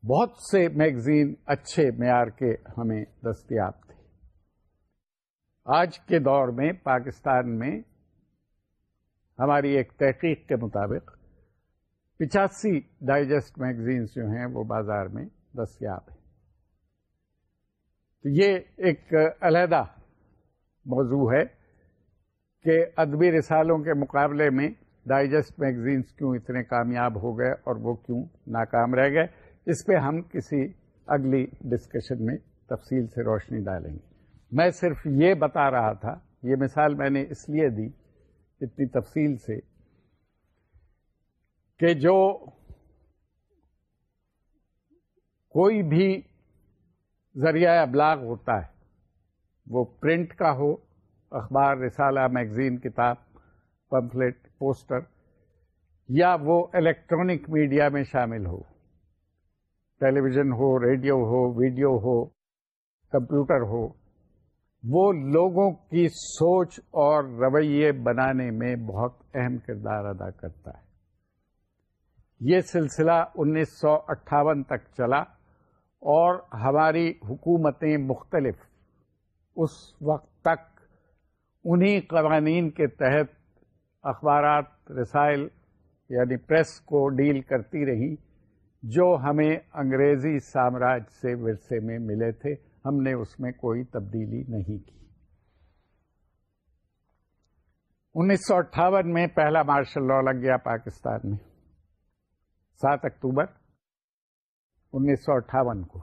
بہت سے میگزین اچھے معیار کے ہمیں دستیاب تھے۔ آج کے دور میں پاکستان میں ہماری ایک تحقیق کے مطابق پچاسی ڈائجسٹ میگزینس جو ہیں وہ بازار میں دستیاب ہیں۔ تو یہ ایک علیحدہ موضوع ہے۔ کہ ادبی رسالوں کے مقابلے میں ڈائجسٹ میگزینس کیوں اتنے کامیاب ہو گئے اور وہ کیوں ناکام رہ گئے، اس پہ ہم کسی اگلی ڈسکشن میں تفصیل سے روشنی ڈالیں گے۔ میں صرف یہ بتا رہا تھا، یہ مثال میں نے اس لیے دی اتنی تفصیل سے کہ جو کوئی بھی ذریعہ ابلاغ ہوتا ہے، وہ پرنٹ کا ہو اخبار، رسالہ، میگزین، کتاب، پمفلٹ، پوسٹر، یا وہ الیکٹرانک میڈیا میں شامل ہو۔ ٹیلی ویژن ہو، ریڈیو ہو، ویڈیو ہو، کمپیوٹر ہو، وہ لوگوں کی سوچ اور رویے بنانے میں بہت اہم کردار ادا کرتا ہے۔ یہ سلسلہ انیس سو اٹھاون تک چلا اور ہماری حکومتیں مختلف اس وقت تک انہی قوانین کے تحت اخبارات، رسائل یعنی پریس کو ڈیل کرتی رہی، جو ہمیں انگریزی سامراج سے ورثے میں ملے تھے۔ ہم نے اس میں کوئی تبدیلی نہیں کی۔ انیس سو اٹھاون میں پہلا مارشل لا لگ گیا پاکستان میں، سات اکتوبر انیس سو اٹھاون کو۔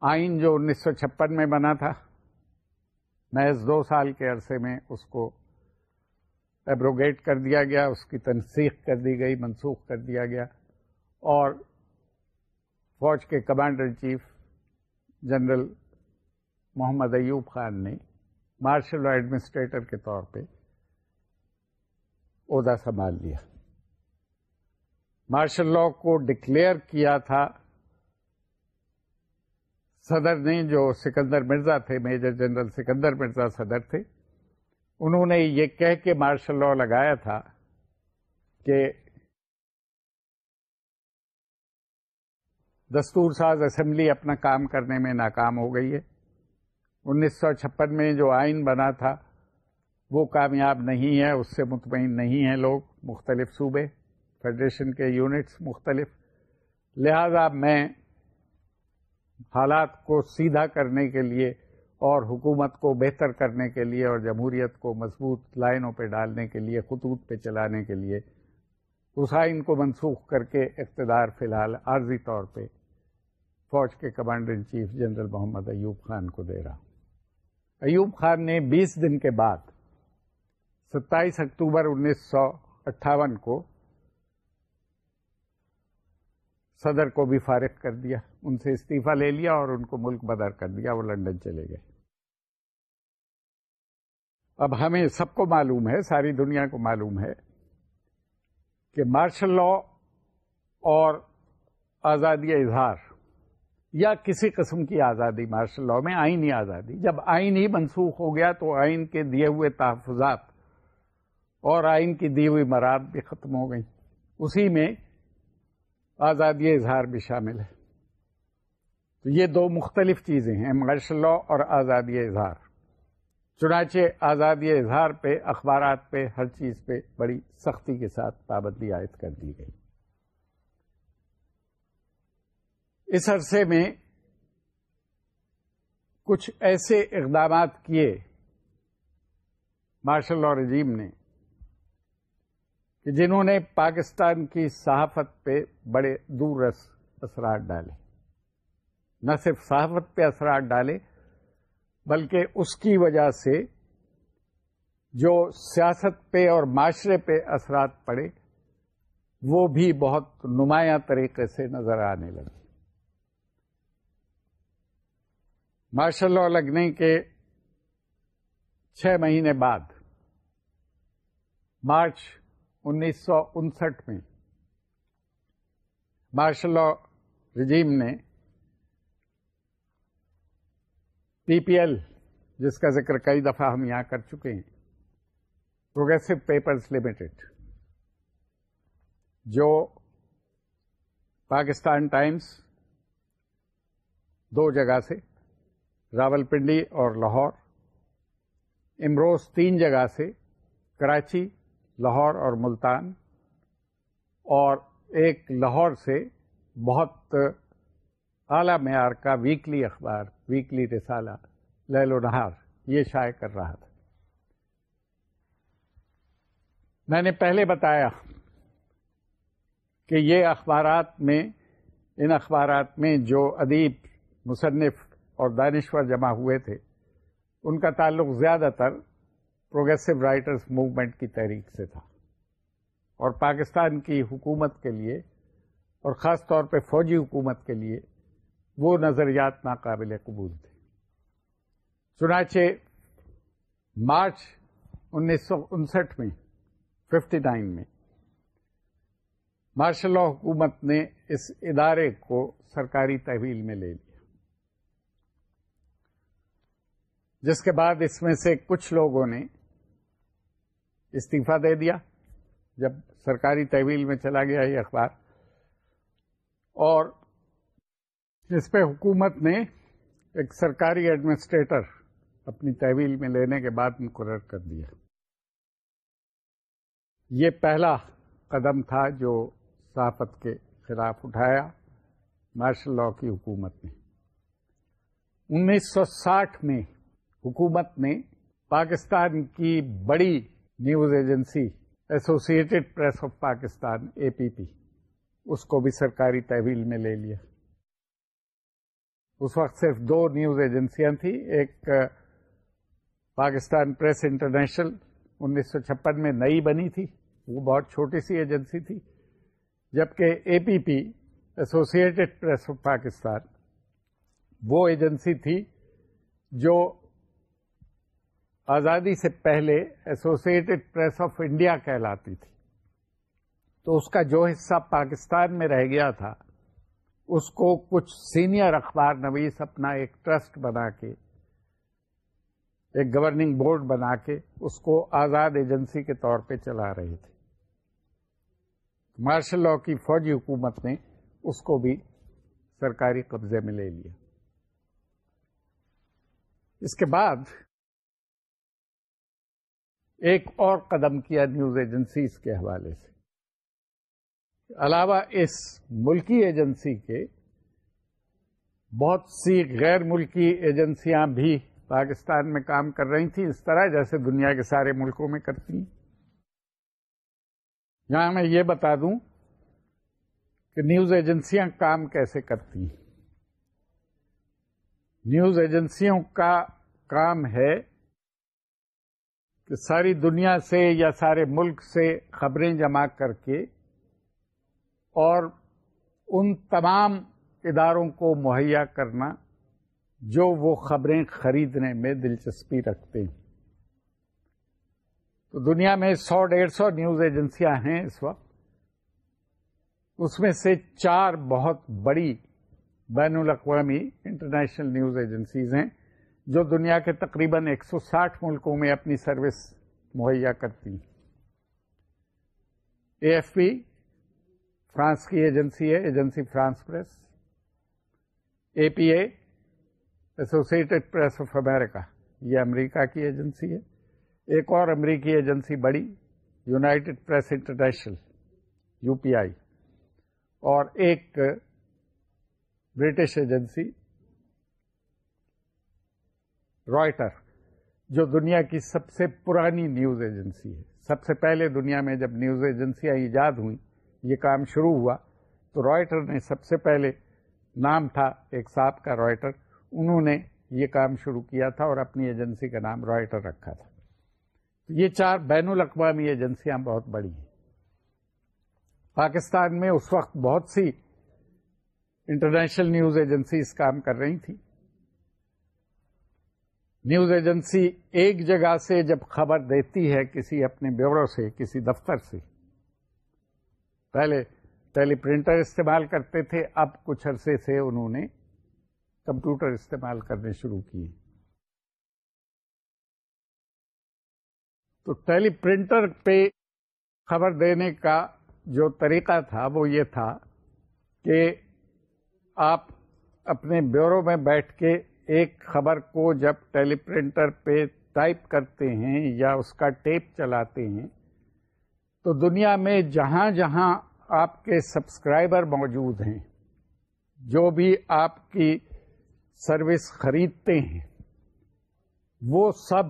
آئین جو انیس سو چھپن میں بنا تھا۔ محض دو سال کے عرصے میں اس کو ایبروگیٹ کر دیا گیا، اس کی تنسیخ کر دی گئی، منسوخ کر دیا گیا۔ اور فوج کے commander chief general Muhammad Ayub Khan نے مارشل لا ایڈمنسٹریٹر کے طور پہ عہدہ سنبھال لیا۔ مارشل لا کو ڈکلیئر کیا تھا صدر نے جو سکندر مرزا تھے، میجر جنرل سکندر مرزا صدر تھے۔ انہوں نے یہ کہہ کے مارشل لا لگایا تھا کہ دستور ساز اسمبلی اپنا کام کرنے میں ناکام ہو گئی ہے۔ انیس سو چھپن میں جو آئین بنا تھا، وہ کامیاب نہیں ہے، اس سے مطمئن نہیں ہیں لوگ، مختلف صوبے، فیڈریشن کے یونٹس مختلف۔ لہذا میں حالات کو سیدھا کرنے کے لیے اور حکومت کو بہتر کرنے کے لیے اور جمہوریت کو مضبوط لائنوں پہ ڈالنے کے لیے، خطوط پہ چلانے کے لیے اس آئین کو منسوخ کر کے اقتدار فی الحال عارضی طور پہ فوج کے commander in chief general Muhammad Ayub Khan کو دے رہا۔ ایوب خان نے بیس دن کے بعد ستائیس اکتوبر انیس سو اٹھاون کو صدر کو بھی فارغ کر دیا، ان سے استعفی لے لیا اور ان کو ملک بدر کر دیا، وہ لنڈن چلے گئے۔ اب ہمیں سب کو معلوم ہے، ساری دنیا کو معلوم ہے کہ مارشل لا اور آزادی اظہار یا کسی قسم کی آزادی مارشل لا میں آئینی آزادی۔ جب آئین ہی منسوخ ہو گیا تو آئین کے دیے ہوئے تحفظات اور آئین کی دی ہوئی مراد بھی ختم ہو گئی اسی میں آزادی اظہار بھی شامل ہے۔ تو یہ دو مختلف چیزیں ہیں مارشل لا اور آزادی اظہار۔ چنانچہ آزادی اظہار پہ، اخبارات پہ، ہر چیز پہ بڑی سختی کے ساتھ پابندی عائد کر دی گئی۔ اس عرصے میں کچھ ایسے اقدامات کیے مارشل لا رجیم نے جنہوں نے پاکستان کی صحافت پہ بڑے دور رس اثرات ڈالے۔ نہ صرف صحافت پہ اثرات ڈالے، بلکہ اس کی وجہ سے جو سیاست پہ اور معاشرے پہ اثرات پڑے، وہ بھی بہت نمایاں طریقے سے نظر آنے لگے۔ ماشاء اللہ لگنے کے چھ مہینے بعد مارچ انیس سو انسٹھ میں مارشل لا رجیم نے پی پی ایل، جس کا ذکر کئی دفعہ ہم یہاں کر چکے ہیں، پروگریسو پیپرز لمیٹڈ، جو پاکستان ٹائمز دو جگہ سے راول پنڈی اور لاہور، امروز تین جگہ سے، کراچی لاہور اور ملتان اور ایک لاہور سے بہت اعلی معیار کا ویکلی اخبار ویکلی رسالہ لہل و نہار یہ شائع کر رہا تھا۔ میں نے پہلے بتایا کہ یہ اخبارات میں، ان اخبارات میں جو ادیب، مصنف اور دانشور جمع ہوئے تھے، ان کا تعلق زیادہ تر پروگریسو رائٹرز موومنٹ کی تحریک سے تھا۔ اور پاکستان کی حکومت کے لیے اور خاص طور پہ فوجی حکومت کے لیے وہ نظریات ناقابل قبول تھے۔ چنانچہ مارچ انیس سو انسٹھ میں، ففٹی نائن میں، مارشل لا حکومت نے اس ادارے کو سرکاری تحویل میں لے لیا۔ جس کے بعد اس میں سے کچھ لوگوں نے استعفی دے دیا جب سرکاری تحویل میں چلا گیا یہ اخبار۔ اور اس پہ حکومت نے ایک سرکاری ایڈمنسٹریٹر اپنی تحویل میں لینے کے بعد مقرر کر دیا۔ یہ پہلا قدم تھا جو صحافت کے خلاف اٹھایا مارشل لا کی حکومت نے۔ انیس سو ساٹھ میں حکومت نے پاکستان کی بڑی news agency, associated press of Pakistan, A P P, اس کو بھی سرکاری تحویل میں لے لیا۔ اس وقت صرف دو نیوز ایجنسیاں تھیں، ایک پاکستان پریس انٹرنیشنل، انیس سو چھپن میں نئی بنی تھی، وہ بہت چھوٹی سی ایجنسی تھی، جبکہ A P P, associated press of Pakistan, وہ ایجنسی تھی جو آزادی سے پہلے ایسوسیٹڈ پریس آف انڈیا کہلاتی تھی۔ تو اس کا جو حصہ پاکستان میں رہ گیا تھا، اس کو کچھ سینئر اخبار نویس اپنا ایک ٹرسٹ بنا کے، ایک گورننگ بورڈ بنا کے اس کو آزاد ایجنسی کے طور پہ چلا رہے تھے۔ مارشل لا کی فوجی حکومت نے اس کو بھی سرکاری قبضے میں لے لیا۔ اس کے بعد ایک اور قدم کیا نیوز ایجنسیز کے حوالے سے۔ علاوہ اس ملکی ایجنسی کے بہت سی غیر ملکی ایجنسیاں بھی پاکستان میں کام کر رہی تھیں، اس طرح جیسے دنیا کے سارے ملکوں میں کرتی ہیں۔ یہاں میں یہ بتا دوں کہ نیوز ایجنسیاں کام کیسے کرتی ہیں۔ نیوز ایجنسیوں کا کام ہے کہ ساری دنیا سے یا سارے ملک سے خبریں جمع کر کے اور ان تمام اداروں کو مہیا کرنا جو وہ خبریں خریدنے میں دلچسپی رکھتے ہیں۔ تو دنیا میں سو ڈیڑھ سو نیوز ایجنسیاں ہیں اس وقت۔ اس میں سے چار بہت بڑی بین الاقوامی انٹرنیشنل نیوز ایجنسیز ہیں۔ جو دنیا کے تقریباً ایک سو ساٹھ ملکوں میں اپنی سروس مہیا کرتی اے ایف پی فرانس کی ایجنسی ہے، agency France press. A P A associated press of America یہ امریکہ کی ایجنسی ہے۔ ایک اور امریکی ایجنسی بڑی United Press International U P I. اور ایک برٹش ایجنسی رائٹر جو دنیا کی سب سے پرانی نیوز ایجنسی ہے۔ سب سے پہلے دنیا میں جب نیوز ایجنسیاں ایجاد ہوئیں، یہ کام شروع ہوا، تو رائٹر نے سب سے پہلے نام تھا ایک صاحب کا رائٹر انہوں نے یہ کام شروع کیا تھا اور اپنی ایجنسی کا نام رائٹر رکھا تھا۔ یہ چار بین الاقوامی ایجنسیاں بہت بڑی ہیں۔ پاکستان میں اس وقت بہت سی انٹرنیشنل نیوز ایجنسیز کام کر رہی تھیں۔ نیوز ایجنسی ایک جگہ سے جب خبر دیتی ہے کسی اپنے بیورو سے، کسی دفتر سے۔ پہلے ٹیلی پرنٹر استعمال کرتے تھے، اب کچھ عرصے سے انہوں نے کمپیوٹر استعمال کرنے شروع کیے۔ تو ٹیلی پرنٹر پہ خبر دینے کا جو طریقہ تھا، وہ یہ تھا کہ آپ اپنے بیورو میں بیٹھ کے ایک خبر کو جب ٹیلی پرنٹر پہ ٹائپ کرتے ہیں یا اس کا ٹیپ چلاتے ہیں، تو دنیا میں جہاں جہاں آپ کے سبسکرائبر موجود ہیں، جو بھی آپ کی سروس خریدتے ہیں، وہ سب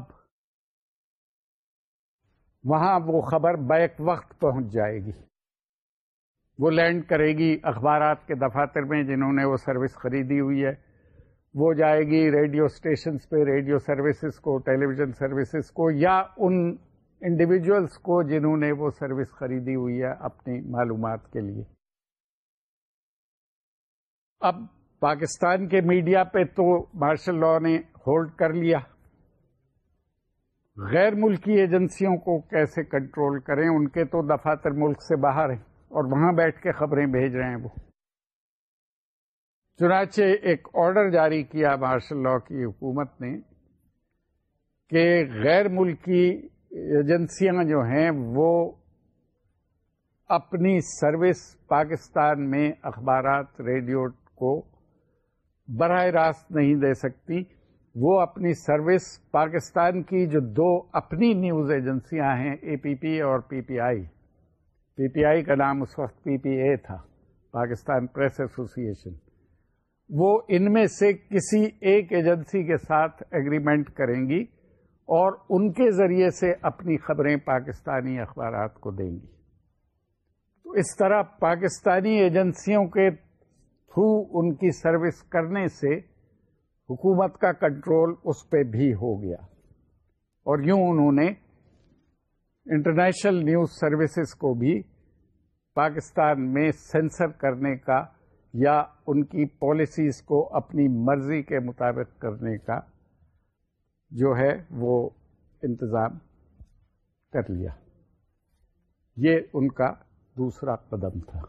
وہاں وہ خبر بیک وقت پہنچ جائے گی۔ وہ لینڈ کرے گی اخبارات کے دفاتر میں جنہوں نے وہ سروس خریدی ہوئی ہے۔ وہ جائے گی ریڈیو اسٹیشنس پہ، ریڈیو سروسز کو ٹیلی ویژن سروسز کو، یا ان انڈیویجلس کو جنہوں نے وہ سروس خریدی ہوئی ہے اپنی معلومات کے لیے۔ اب پاکستان کے میڈیا پہ تو مارشل لا نے ہولڈ کر لیا۔ غیر ملکی ایجنسیوں کو کیسے کنٹرول کریں؟ ان کے تو دفاتر ملک سے باہر ہیں اور وہاں بیٹھ کے خبریں بھیج رہے ہیں وہ۔ چنانچہ ایک آرڈر جاری کیا مارشل لا کی حکومت نے کہ غیر ملکی ایجنسیاں جو ہیں وہ اپنی سروس پاکستان میں اخبارات، ریڈیو کو براہ راست نہیں دے سکتی۔ وہ اپنی سروس پاکستان کی جو دو اپنی نیوز ایجنسیاں ہیں، اے پی پی اور پی پی آئی۔ پی پی آئی کا نام اس وقت پی پی اے تھا، پاکستان پریس ایسوسی ایشن وہ ان میں سے کسی ایک ایجنسی کے ساتھ ایگریمنٹ کریں گی اور ان کے ذریعے سے اپنی خبریں پاکستانی اخبارات کو دیں گی۔ تو اس طرح پاکستانی ایجنسیوں کے تھرو ان کی سروس کرنے سے حکومت کا کنٹرول اس پہ بھی ہو گیا۔ اور یوں انہوں نے انٹرنیشنل نیوز سروسز کو بھی پاکستان میں سینسر کرنے کا یا ان کی پالیسیز کو اپنی مرضی کے مطابق کرنے کا جو ہے وہ انتظام کر لیا۔ یہ ان کا دوسرا قدم تھا۔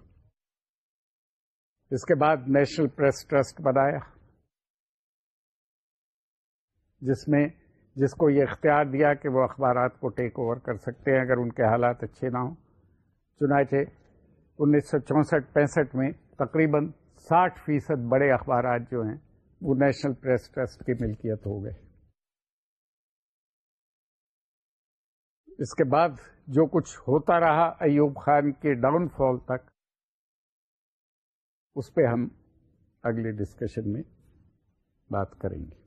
اس کے بعد نیشنل پریس ٹرسٹ بنایا، جس میں جس کو یہ اختیار دیا کہ وہ اخبارات کو ٹیک اوور کر سکتے ہیں اگر ان کے حالات اچھے نہ ہوں۔ چنانچہ انیس سو چونسٹھ پینسٹھ میں تقریباً ساٹھ فیصد بڑے اخبارات جو ہیں، وہ نیشنل پریس ٹرسٹ کی ملکیت ہو گئے۔ اس کے بعد جو کچھ ہوتا رہا ایوب خان کے ڈاؤن فال تک، اس پہ ہم اگلے ڈسکشن میں بات کریں گے۔